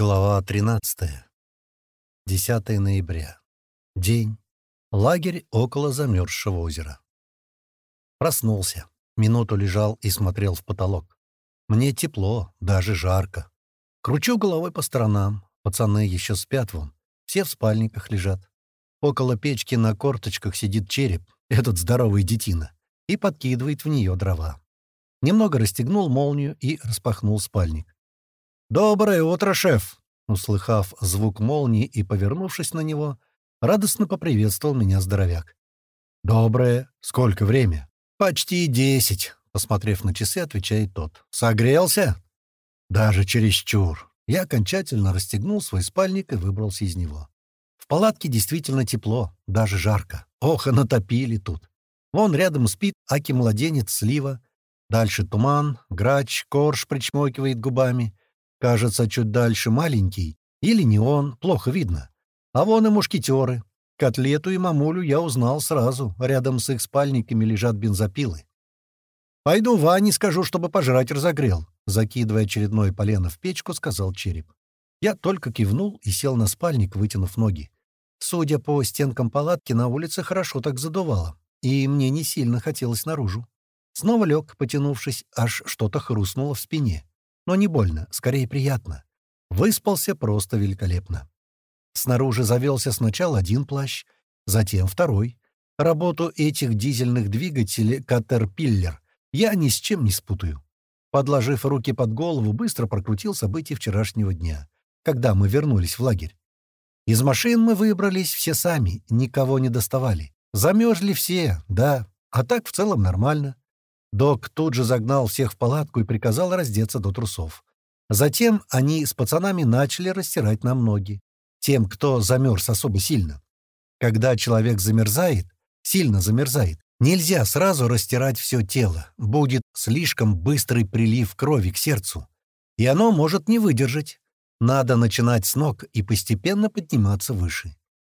Глава 13. 10 ноября. День. Лагерь около замерзшего озера. Проснулся. Минуту лежал и смотрел в потолок. Мне тепло, даже жарко. Кручу головой по сторонам. Пацаны еще спят вон. Все в спальниках лежат. Около печки на корточках сидит череп, этот здоровый детина, и подкидывает в нее дрова. Немного расстегнул молнию и распахнул спальник. «Доброе утро, шеф!» Услыхав звук молнии и повернувшись на него, радостно поприветствовал меня здоровяк. «Доброе. Сколько время?» «Почти десять», — посмотрев на часы, отвечает тот. «Согрелся?» «Даже чересчур». Я окончательно расстегнул свой спальник и выбрался из него. В палатке действительно тепло, даже жарко. Ох, и натопили тут. Вон рядом спит Аки-младенец Слива. Дальше туман, грач, корж причмокивает губами — Кажется, чуть дальше маленький. Или не он, плохо видно. А вон и мушкетеры. Котлету и мамулю я узнал сразу. Рядом с их спальниками лежат бензопилы. «Пойду Ване скажу, чтобы пожрать разогрел», — закидывая очередное полено в печку, сказал череп. Я только кивнул и сел на спальник, вытянув ноги. Судя по стенкам палатки, на улице хорошо так задувало, и мне не сильно хотелось наружу. Снова лег, потянувшись, аж что-то хрустнуло в спине. Но не больно, скорее приятно. Выспался просто великолепно. Снаружи завелся сначала один плащ, затем второй. Работу этих дизельных двигателей «Катерпиллер» я ни с чем не спутаю. Подложив руки под голову, быстро прокрутил события вчерашнего дня, когда мы вернулись в лагерь. Из машин мы выбрались все сами, никого не доставали. Замерзли все, да, а так в целом нормально. Док тут же загнал всех в палатку и приказал раздеться до трусов. Затем они с пацанами начали растирать нам ноги. Тем, кто замерз особо сильно. Когда человек замерзает, сильно замерзает, нельзя сразу растирать все тело. Будет слишком быстрый прилив крови к сердцу. И оно может не выдержать. Надо начинать с ног и постепенно подниматься выше.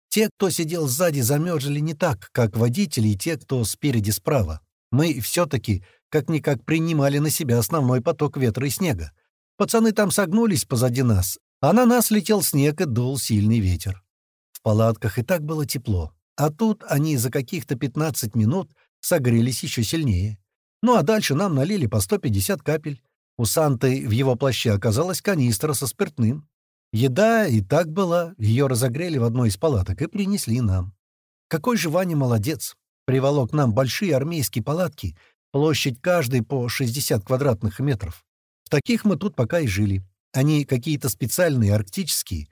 Те, кто сидел сзади, замерзли не так, как водители и те, кто спереди справа. Мы все-таки как-никак принимали на себя основной поток ветра и снега. Пацаны там согнулись позади нас, а на нас летел снег и дул сильный ветер. В палатках и так было тепло, а тут они за каких-то 15 минут согрелись еще сильнее. Ну а дальше нам налили по 150 капель. У Санты в его плаще оказалась канистра со спиртным. Еда и так была, ее разогрели в одной из палаток и принесли нам. Какой же Ваня молодец приволок нам большие армейские палатки, площадь каждой по 60 квадратных метров. В таких мы тут пока и жили. Они какие-то специальные, арктические,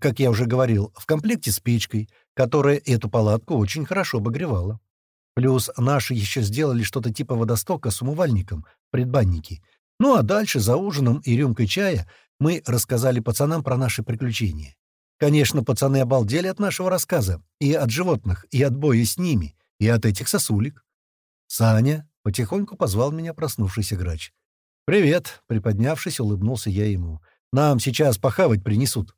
как я уже говорил, в комплекте с печкой, которая эту палатку очень хорошо обогревала. Плюс наши еще сделали что-то типа водостока с умывальником, предбанники. Ну а дальше, за ужином и рюмкой чая, мы рассказали пацанам про наши приключения. Конечно, пацаны обалдели от нашего рассказа, и от животных, и от боя с ними, и от этих сосулек. «Саня!» — потихоньку позвал меня проснувшийся грач. «Привет!» — приподнявшись, улыбнулся я ему. «Нам сейчас похавать принесут».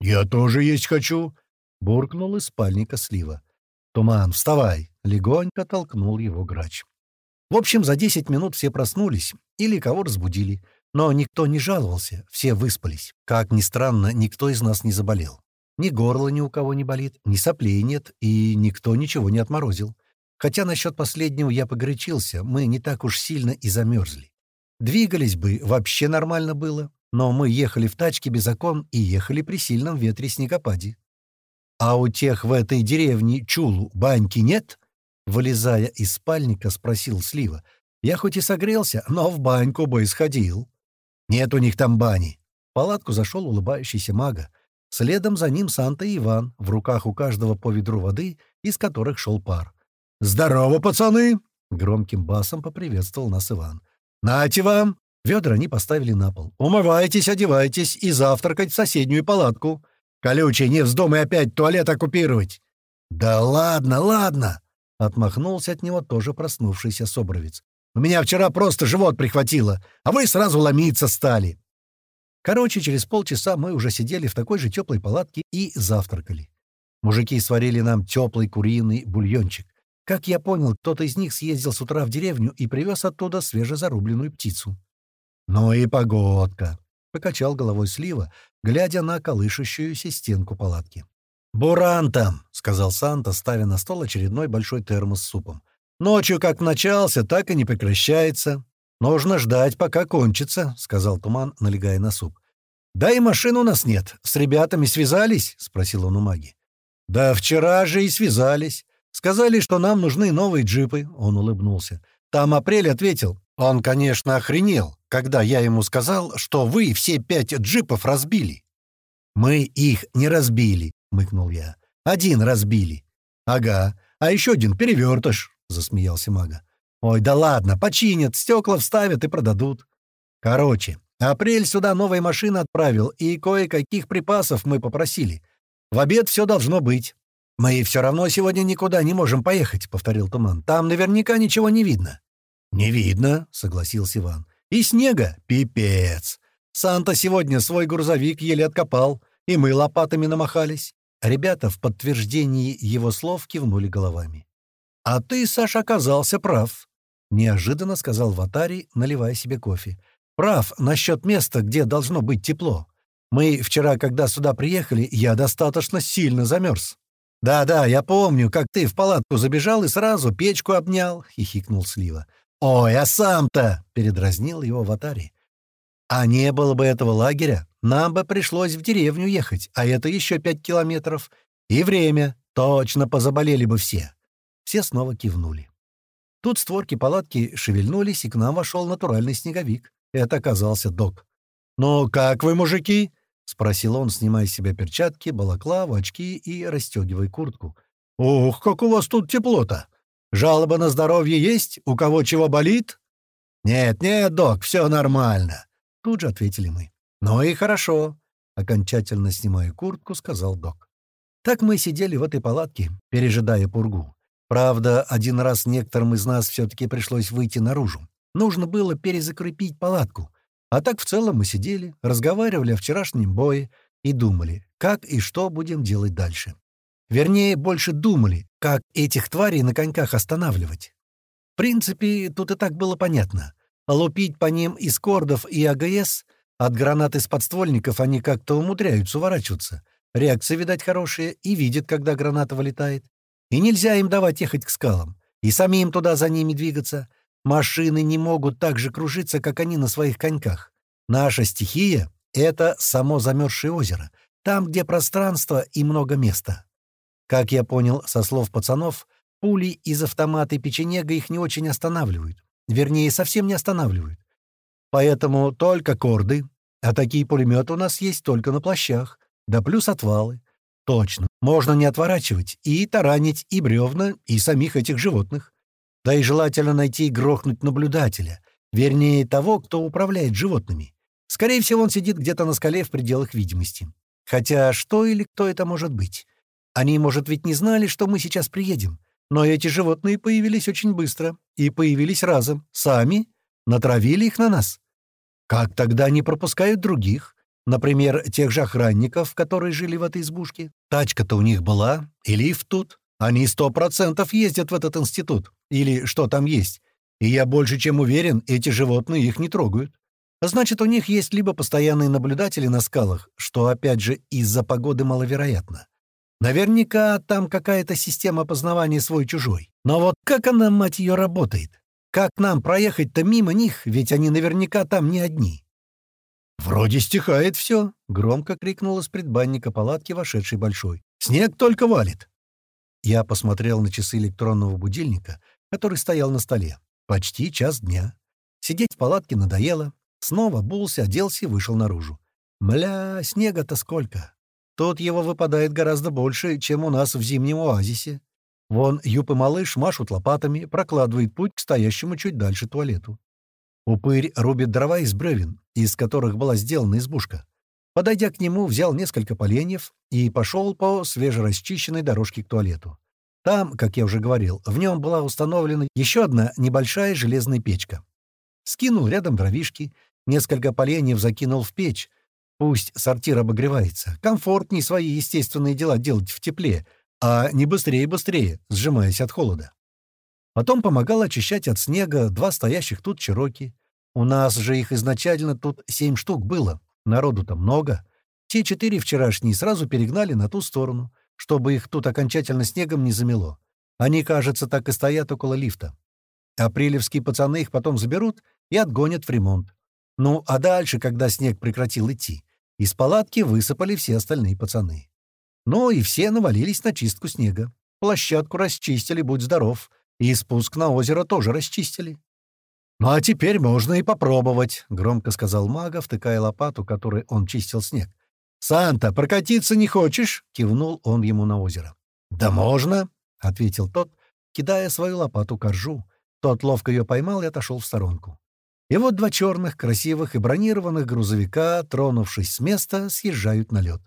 «Я тоже есть хочу!» — буркнул из спальника слива. «Туман, вставай!» — легонько толкнул его грач. В общем, за десять минут все проснулись или кого разбудили. Но никто не жаловался, все выспались. Как ни странно, никто из нас не заболел. Ни горло ни у кого не болит, ни соплей нет, и никто ничего не отморозил. Хотя насчет последнего я погорячился, мы не так уж сильно и замерзли. Двигались бы, вообще нормально было, но мы ехали в тачке без окон и ехали при сильном ветре снегопаде. «А у тех в этой деревне Чулу баньки нет?» Вылезая из спальника, спросил Слива. «Я хоть и согрелся, но в баньку бы исходил». «Нет у них там бани». В палатку зашел улыбающийся мага. Следом за ним Санта и Иван, в руках у каждого по ведру воды, из которых шел пар. «Здорово, пацаны!» — громким басом поприветствовал нас Иван. «Нате вам!» Ведра они поставили на пол. «Умывайтесь, одевайтесь и завтракать в соседнюю палатку. Колючий, не вздумай опять туалет оккупировать!» «Да ладно, ладно!» — отмахнулся от него тоже проснувшийся Собровец. «У меня вчера просто живот прихватило, а вы сразу ломиться стали!» Короче, через полчаса мы уже сидели в такой же теплой палатке и завтракали. Мужики сварили нам теплый куриный бульончик. Как я понял, кто-то из них съездил с утра в деревню и привез оттуда свежезарубленную птицу. Ну и погодка. покачал головой слива, глядя на колышущуюся стенку палатки. «Буран там», — сказал Санта, ставя на стол очередной большой термос с супом. «Ночью как начался, так и не прекращается. Нужно ждать, пока кончится», — сказал Туман, налегая на суп. «Да и машин у нас нет. С ребятами связались?» — спросил он у маги. «Да вчера же и связались. Сказали, что нам нужны новые джипы», — он улыбнулся. Там Апрель ответил. Он, конечно, охренел, когда я ему сказал, что вы все пять джипов разбили. «Мы их не разбили», — мыкнул я. «Один разбили». «Ага, а еще один перевертыш», — засмеялся мага. «Ой, да ладно, починят, стекла вставят и продадут». «Короче, Апрель сюда новые машины отправил, и кое-каких припасов мы попросили. В обед все должно быть». «Мы все равно сегодня никуда не можем поехать», — повторил Туман. «Там наверняка ничего не видно». «Не видно», — согласился Иван. «И снега? Пипец! Санта сегодня свой грузовик еле откопал, и мы лопатами намахались». Ребята в подтверждении его слов кивнули головами. «А ты, Саша, оказался прав», — неожиданно сказал Ватарий, наливая себе кофе. «Прав насчет места, где должно быть тепло. Мы вчера, когда сюда приехали, я достаточно сильно замерз». «Да-да, я помню, как ты в палатку забежал и сразу печку обнял», — хихикнул Слива. «Ой, а сам-то!» — передразнил его Ватари. «А не было бы этого лагеря, нам бы пришлось в деревню ехать, а это еще пять километров. И время. Точно позаболели бы все». Все снова кивнули. Тут створки палатки шевельнулись, и к нам вошел натуральный снеговик. Это оказался док. «Ну, как вы, мужики?» — спросил он, снимая с себя перчатки, балаклаву, очки и расстегивая куртку. «Ух, как у вас тут тепло-то! Жалоба на здоровье есть? У кого чего болит?» «Нет, нет, док, все нормально», — тут же ответили мы. «Ну и хорошо», — окончательно снимая куртку, сказал док. Так мы сидели в этой палатке, пережидая пургу. Правда, один раз некоторым из нас все-таки пришлось выйти наружу. Нужно было перезакрепить палатку. А так в целом мы сидели, разговаривали о вчерашнем бое и думали, как и что будем делать дальше. Вернее, больше думали, как этих тварей на коньках останавливать. В принципе, тут и так было понятно. Лупить по ним из кордов и АГС, от гранат из подствольников они как-то умудряются уворачиваться. Реакция, видать, хорошая, и видит, когда граната вылетает. И нельзя им давать ехать к скалам. И самим туда за ними двигаться. Машины не могут так же кружиться, как они на своих коньках. Наша стихия — это само замерзшее озеро. Там, где пространство и много места. Как я понял со слов пацанов, пули из автомата и печенега их не очень останавливают. Вернее, совсем не останавливают. Поэтому только корды, а такие пулеметы у нас есть только на плащах, да плюс отвалы. Точно, можно не отворачивать и таранить и бревна, и самих этих животных. Да и желательно найти и грохнуть наблюдателя, вернее, того, кто управляет животными. Скорее всего, он сидит где-то на скале в пределах видимости. Хотя что или кто это может быть? Они, может, ведь не знали, что мы сейчас приедем. Но эти животные появились очень быстро. И появились разом. Сами. Натравили их на нас. Как тогда не пропускают других? Например, тех же охранников, которые жили в этой избушке. Тачка-то у них была, и лифт тут. Они сто процентов ездят в этот институт. Или что там есть. И я больше чем уверен, эти животные их не трогают. Значит, у них есть либо постоянные наблюдатели на скалах, что, опять же, из-за погоды маловероятно, Наверняка там какая-то система опознавания свой-чужой. Но вот как она, мать ее, работает? Как нам проехать-то мимо них, ведь они наверняка там не одни? «Вроде стихает все», — громко крикнул из предбанника палатки вошедший Большой. «Снег только валит». Я посмотрел на часы электронного будильника, который стоял на столе. Почти час дня. Сидеть в палатке надоело. Снова булся, оделся и вышел наружу. Мля, снега-то сколько! Тут его выпадает гораздо больше, чем у нас в зимнем оазисе. Вон Юп и малыш машут лопатами, прокладывают путь к стоящему чуть дальше туалету. Упырь рубит дрова из бревен, из которых была сделана избушка. Подойдя к нему, взял несколько поленьев и пошел по свежерасчищенной дорожке к туалету. Там, как я уже говорил, в нем была установлена еще одна небольшая железная печка. Скинул рядом дровишки, несколько поленьев закинул в печь, Пусть сортир обогревается. Комфортней свои естественные дела делать в тепле, а не быстрее-быстрее, сжимаясь от холода. Потом помогал очищать от снега два стоящих тут чероки. У нас же их изначально тут семь штук было. Народу-то много. Те четыре вчерашние сразу перегнали на ту сторону, чтобы их тут окончательно снегом не замело. Они, кажется, так и стоят около лифта. Апрелевские пацаны их потом заберут и отгонят в ремонт. Ну, а дальше, когда снег прекратил идти, из палатки высыпали все остальные пацаны. Ну и все навалились на чистку снега. Площадку расчистили, будь здоров, и спуск на озеро тоже расчистили. «Ну а теперь можно и попробовать», — громко сказал мага, втыкая лопату, которой он чистил снег. «Санта, прокатиться не хочешь?» — кивнул он ему на озеро. «Да можно», — ответил тот, кидая свою лопату к ржу. Тот ловко ее поймал и отошел в сторонку. И вот два черных, красивых и бронированных грузовика, тронувшись с места, съезжают на лед.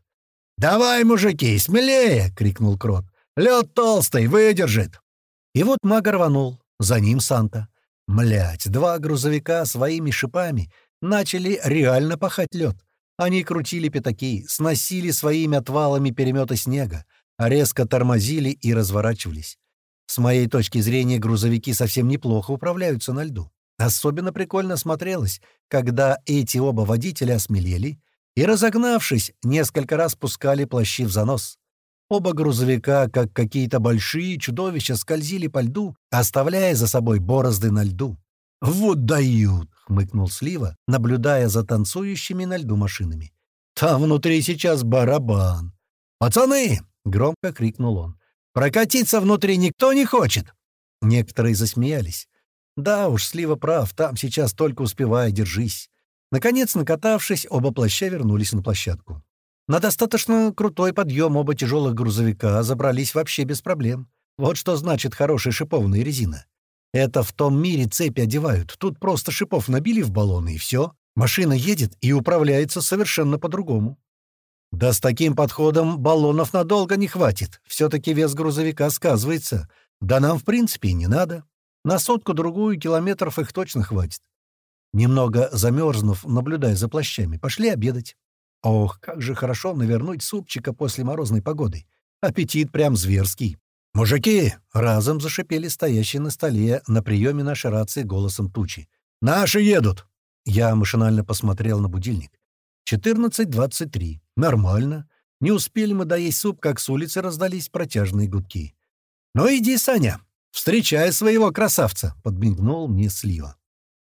«Давай, мужики, смелее!» — крикнул Крот. «Лед толстый, выдержит!» И вот мага рванул, за ним Санта. Млять, два грузовика своими шипами начали реально пахать лед. Они крутили пятаки, сносили своими отвалами переметы снега, резко тормозили и разворачивались. С моей точки зрения, грузовики совсем неплохо управляются на льду. Особенно прикольно смотрелось, когда эти оба водителя осмелели и, разогнавшись, несколько раз пускали плащи в занос. Оба грузовика, как какие-то большие чудовища, скользили по льду, оставляя за собой борозды на льду. «Вот дают!» — хмыкнул Слива, наблюдая за танцующими на льду машинами. «Там внутри сейчас барабан!» «Пацаны!» — громко крикнул он. «Прокатиться внутри никто не хочет!» Некоторые засмеялись. «Да уж, Слива прав, там сейчас только успевай, держись!» Наконец, накатавшись, оба плаща вернулись на площадку. На достаточно крутой подъем оба тяжелых грузовика забрались вообще без проблем. Вот что значит хорошая шипованная резина. Это в том мире цепи одевают. Тут просто шипов набили в баллоны, и все. Машина едет и управляется совершенно по-другому. Да с таким подходом баллонов надолго не хватит. Все-таки вес грузовика сказывается. Да нам, в принципе, и не надо. На сотку-другую километров их точно хватит. Немного замерзнув, наблюдая за плащами, пошли обедать. Ох, как же хорошо навернуть супчика после морозной погоды. Аппетит прям зверский. «Мужики!» — разом зашипели стоящие на столе на приеме нашей рации голосом тучи. «Наши едут!» Я машинально посмотрел на будильник. «14.23. Нормально. Не успели мы доесть суп, как с улицы раздались протяжные гудки. «Ну иди, Саня, встречай своего красавца!» — подмигнул мне Слива.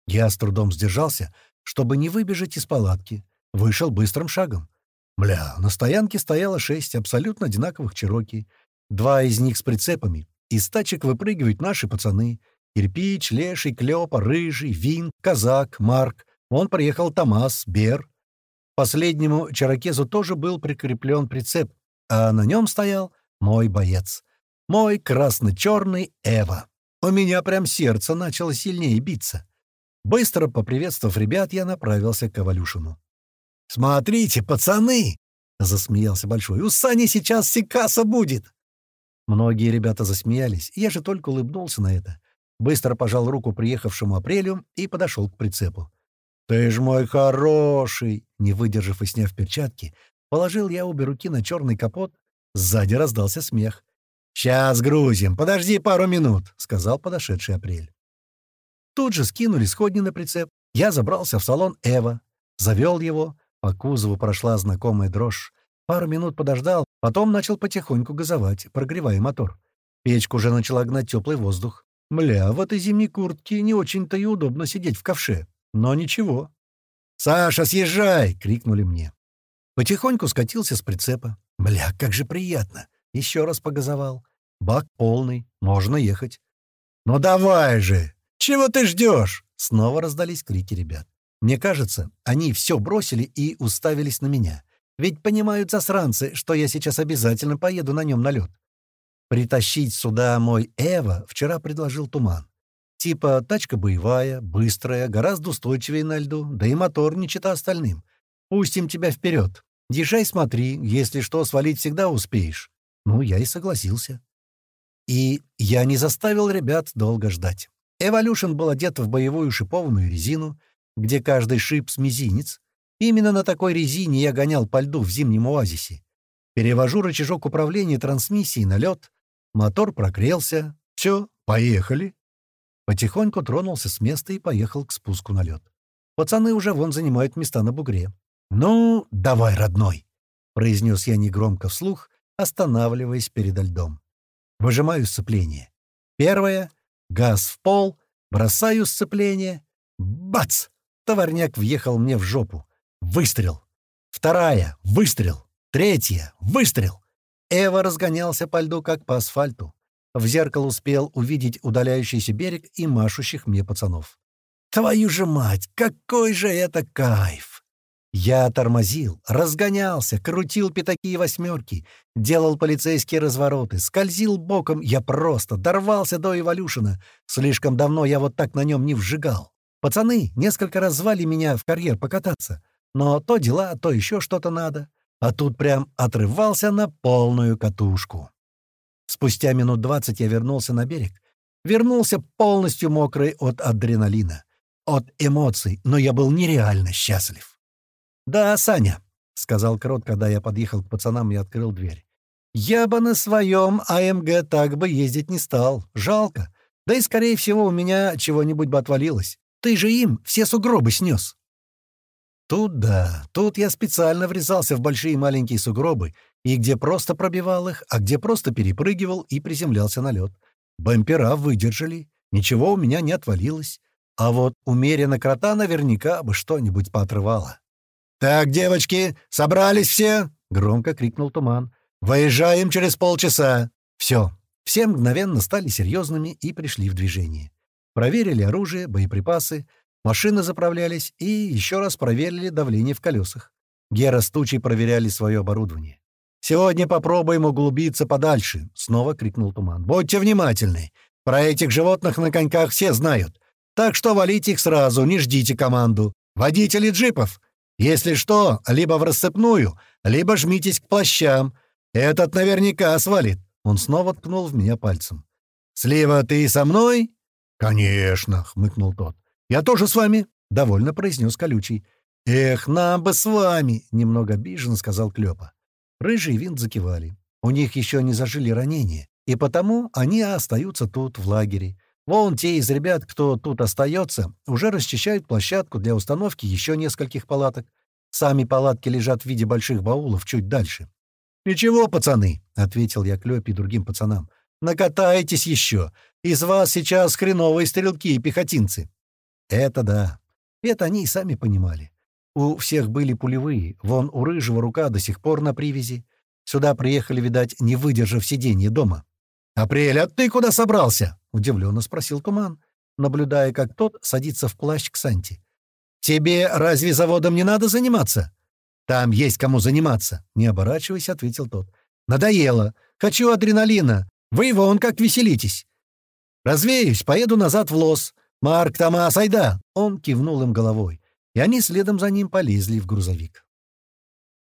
Я с трудом сдержался, чтобы не выбежать из палатки. Вышел быстрым шагом. Бля, на стоянке стояло шесть абсолютно одинаковых чероки. Два из них с прицепами. Из тачек выпрыгивают наши пацаны. Кирпич, Леший, Клёпа, Рыжий, Вин, Казак, Марк. Он приехал Томас, Бер. Последнему чарокезу тоже был прикреплен прицеп, а на нем стоял мой боец. Мой красно-черный Эва. У меня прям сердце начало сильнее биться. Быстро поприветствовав ребят, я направился к Ковалюшину. «Смотрите, пацаны!» — засмеялся Большой. «У Сани сейчас секаса будет!» Многие ребята засмеялись, я же только улыбнулся на это. Быстро пожал руку приехавшему апрелю и подошел к прицепу. «Ты ж мой хороший!» Не выдержав и сняв перчатки, положил я обе руки на черный капот. Сзади раздался смех. «Сейчас грузим, подожди пару минут», — сказал подошедший апрель. Тут же скинули сходни на прицеп. Я забрался в салон Эва, завел его, по кузову прошла знакомая дрожь. Пару минут подождал, потом начал потихоньку газовать, прогревая мотор. Печка уже начала гнать теплый воздух. Мля, в этой зимней куртке не очень-то и удобно сидеть в ковше. Но ничего. «Саша, съезжай!» — крикнули мне. Потихоньку скатился с прицепа. Бля, как же приятно. Еще раз погазовал. Бак полный, можно ехать. «Ну давай же! Чего ты ждешь?» Снова раздались крики ребят. Мне кажется, они все бросили и уставились на меня. Ведь понимают засранцы, что я сейчас обязательно поеду на нем на лед. Притащить сюда мой Эва вчера предложил Туман. Типа тачка боевая, быстрая, гораздо устойчивее на льду, да и мотор не чита остальным. Пустим тебя вперед. Езжай смотри, если что, свалить всегда успеешь. Ну, я и согласился. И я не заставил ребят долго ждать. Эволюшн был одет в боевую шипованную резину — где каждый шип с мизинец. Именно на такой резине я гонял по льду в зимнем оазисе. Перевожу рычажок управления трансмиссией на лед. Мотор прогрелся. Все, поехали. Потихоньку тронулся с места и поехал к спуску на лед. Пацаны уже вон занимают места на бугре. «Ну, давай, родной!» — произнес я негромко вслух, останавливаясь перед льдом. Выжимаю сцепление. Первое — газ в пол, бросаю сцепление. Бац! Товарняк въехал мне в жопу. Выстрел. Вторая — выстрел. Третья — выстрел. Эва разгонялся по льду, как по асфальту. В зеркало успел увидеть удаляющийся берег и машущих мне пацанов. «Твою же мать! Какой же это кайф!» Я тормозил, разгонялся, крутил пятаки и восьмерки, делал полицейские развороты, скользил боком, я просто дорвался до эволюшена. Слишком давно я вот так на нем не вжигал. Пацаны несколько раз звали меня в карьер покататься, но то дела, то еще что-то надо. А тут прям отрывался на полную катушку. Спустя минут двадцать я вернулся на берег. Вернулся полностью мокрый от адреналина, от эмоций, но я был нереально счастлив. «Да, Саня», — сказал Крот, когда я подъехал к пацанам и открыл дверь. «Я бы на своем АМГ так бы ездить не стал. Жалко. Да и, скорее всего, у меня чего-нибудь бы отвалилось. Ты же им все сугробы снес». Тут да, тут я специально врезался в большие и маленькие сугробы, и где просто пробивал их, а где просто перепрыгивал и приземлялся на лед. Бампера выдержали, ничего у меня не отвалилось. А вот умеренно крота наверняка бы что-нибудь поотрывало. «Так, девочки, собрались все?» — громко крикнул Туман. «Выезжаем через полчаса!» Все. Все мгновенно стали серьезными и пришли в движение. Проверили оружие, боеприпасы, машины заправлялись и еще раз проверили давление в колесах. Гера с Тучей проверяли свое оборудование. «Сегодня попробуем углубиться подальше», — снова крикнул Туман. «Будьте внимательны. Про этих животных на коньках все знают. Так что валите их сразу, не ждите команду. Водители джипов, если что, либо в рассыпную, либо жмитесь к плащам. Этот наверняка свалит». Он снова ткнул в меня пальцем. «Слива, ты со мной?» «Конечно», — хмыкнул тот. «Я тоже с вами», — довольно произнес колючий. «Эх, нам бы с вами!» — немного обиженно сказал Клёпа. Рыжий Винт закивали. У них еще не зажили ранения, и потому они остаются тут, в лагере. Вон те из ребят, кто тут остается, уже расчищают площадку для установки еще нескольких палаток. Сами палатки лежат в виде больших баулов чуть дальше. «Ничего, пацаны», — ответил я Клёпе и другим пацанам. «Накатайтесь еще. Из вас сейчас хреновые стрелки и пехотинцы». Это да. Это они и сами понимали. У всех были пулевые. Вон у Рыжего рука до сих пор на привязи. Сюда приехали, видать, не выдержав сиденья дома. «Апрель, а ты куда собрался?» — удивленно спросил Туман, наблюдая, как тот садится в плащ к Санти. «Тебе разве заводом не надо заниматься?» «Там есть кому заниматься», — не оборачиваясь, ответил тот. «Надоело. Хочу адреналина. Вы вон как веселитесь». «Развеюсь, поеду назад в лос. Марк, Томас, айда!» Он кивнул им головой, и они следом за ним полезли в грузовик.